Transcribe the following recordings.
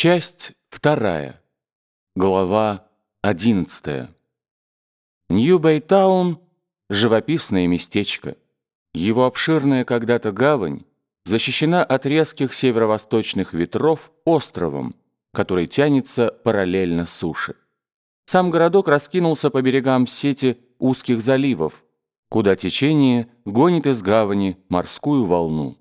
Часть вторая. Глава одиннадцатая. Нью-Бэйтаун – живописное местечко. Его обширная когда-то гавань защищена от резких северо-восточных ветров островом, который тянется параллельно суше. Сам городок раскинулся по берегам сети узких заливов, куда течение гонит из гавани морскую волну.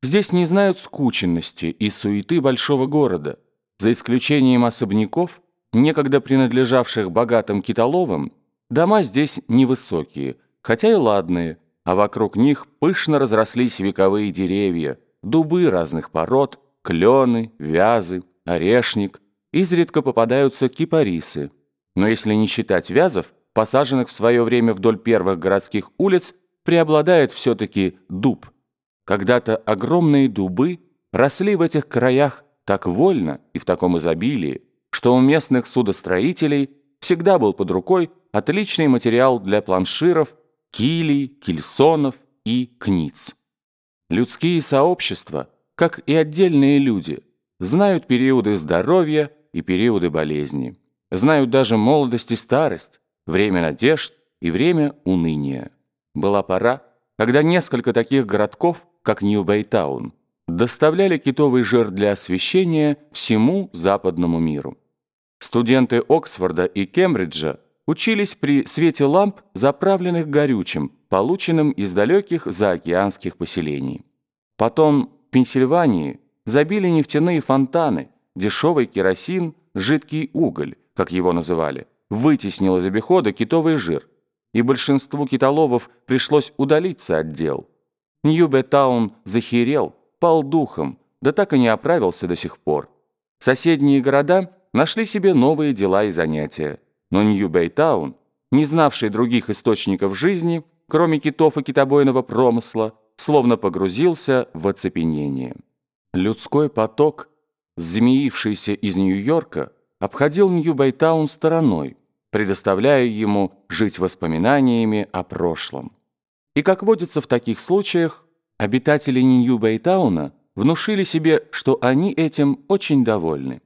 Здесь не знают скученности и суеты большого города. За исключением особняков, некогда принадлежавших богатым китоловым, дома здесь невысокие, хотя и ладные, а вокруг них пышно разрослись вековые деревья, дубы разных пород, клены, вязы, орешник. Изредка попадаются кипарисы. Но если не считать вязов, посаженных в свое время вдоль первых городских улиц, преобладает все-таки дуб – когда-то огромные дубы росли в этих краях так вольно и в таком изобилии, что у местных судостроителей всегда был под рукой отличный материал для планширов, килей, кельсонов и книц. Людские сообщества, как и отдельные люди, знают периоды здоровья и периоды болезни, знают даже молодость и старость, время надежд и время уныния. Была пора, когда несколько таких городков как Нью-Бэйтаун, доставляли китовый жир для освещения всему западному миру. Студенты Оксфорда и Кембриджа учились при свете ламп, заправленных горючим, полученным из далеких заокеанских поселений. Потом в Пенсильвании забили нефтяные фонтаны, дешевый керосин, жидкий уголь, как его называли, вытеснил из обихода китовый жир, и большинству китоловов пришлось удалиться от дел – Нью-Бетаун захерел, пал духом, да так и не оправился до сих пор. Соседние города нашли себе новые дела и занятия. Но Нью-Бейтаун, не знавший других источников жизни, кроме китов и китобойного промысла, словно погрузился в оцепенение. Людской поток, змеившийся из Нью-Йорка, обходил Нью-Бейтаун стороной, предоставляя ему жить воспоминаниями о прошлом. И, как водится в таких случаях, обитатели Нью-Бэйтауна внушили себе, что они этим очень довольны.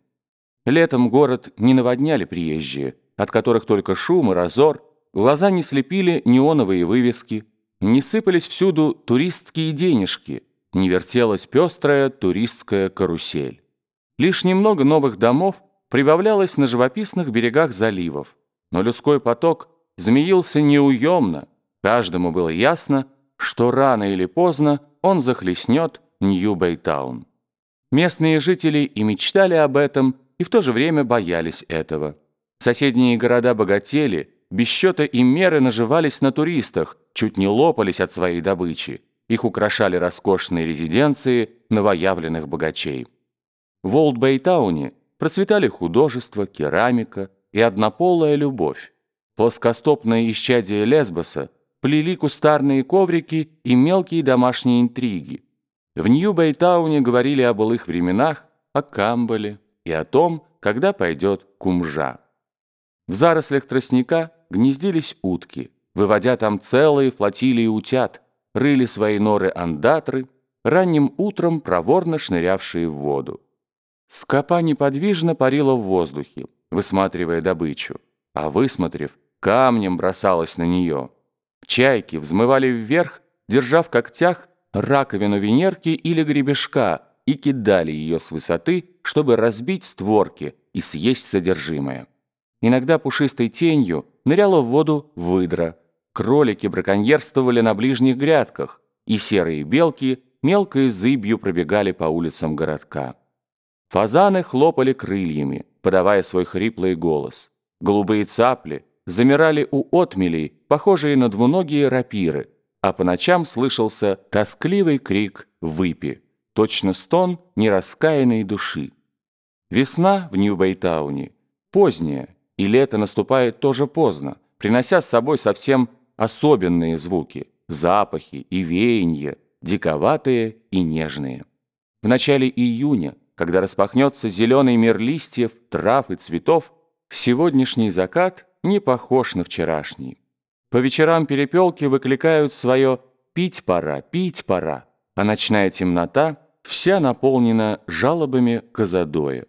Летом город не наводняли приезжие, от которых только шум и разор, глаза не слепили неоновые вывески, не сыпались всюду туристские денежки, не вертелась пестрая туристская карусель. Лишь немного новых домов прибавлялось на живописных берегах заливов, но людской поток змеился неуемно, Каждому было ясно, что рано или поздно он захлестнет Нью-Бэйтаун. Местные жители и мечтали об этом, и в то же время боялись этого. Соседние города богатели, без счета и меры наживались на туристах, чуть не лопались от своей добычи. Их украшали роскошные резиденции новоявленных богачей. В Олд-Бэйтауне процветали художество, керамика и однополая любовь. Плоскостопное исчадие Лесбоса – плели кустарные коврики и мелкие домашние интриги. В Нью-Бэйтауне говорили о былых временах, о Камбале и о том, когда пойдет кумжа. В зарослях тростника гнездились утки, выводя там целые флотилии утят, рыли свои норы андатры, ранним утром проворно шнырявшие в воду. Скопа неподвижно парила в воздухе, высматривая добычу, а высмотрев, камнем бросалась на нее – Чайки взмывали вверх, держа в когтях раковину Венерки или гребешка и кидали ее с высоты, чтобы разбить створки и съесть содержимое. Иногда пушистой тенью ныряла в воду выдра. Кролики браконьерствовали на ближних грядках, и серые белки мелкой зыбью пробегали по улицам городка. Фазаны хлопали крыльями, подавая свой хриплый голос. Голубые цапли замирали у отмелей, похожие на двуногие рапиры, а по ночам слышался тоскливый крик «Выпи!», точно стон нераскаянной души. Весна в Нью-Бэйтауне поздняя, и лето наступает тоже поздно, принося с собой совсем особенные звуки, запахи и веяния, диковатые и нежные. В начале июня, когда распахнется зеленый мир листьев, трав и цветов, сегодняшний закат не похож на вчерашний. По вечерам перепелки выкликают свое «пить пора, пить пора», а ночная темнота вся наполнена жалобами Казадоя.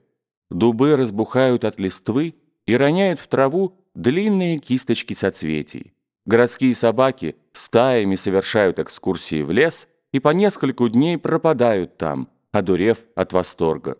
Дубы разбухают от листвы и роняют в траву длинные кисточки соцветий. Городские собаки стаями совершают экскурсии в лес и по нескольку дней пропадают там, одурев от восторга.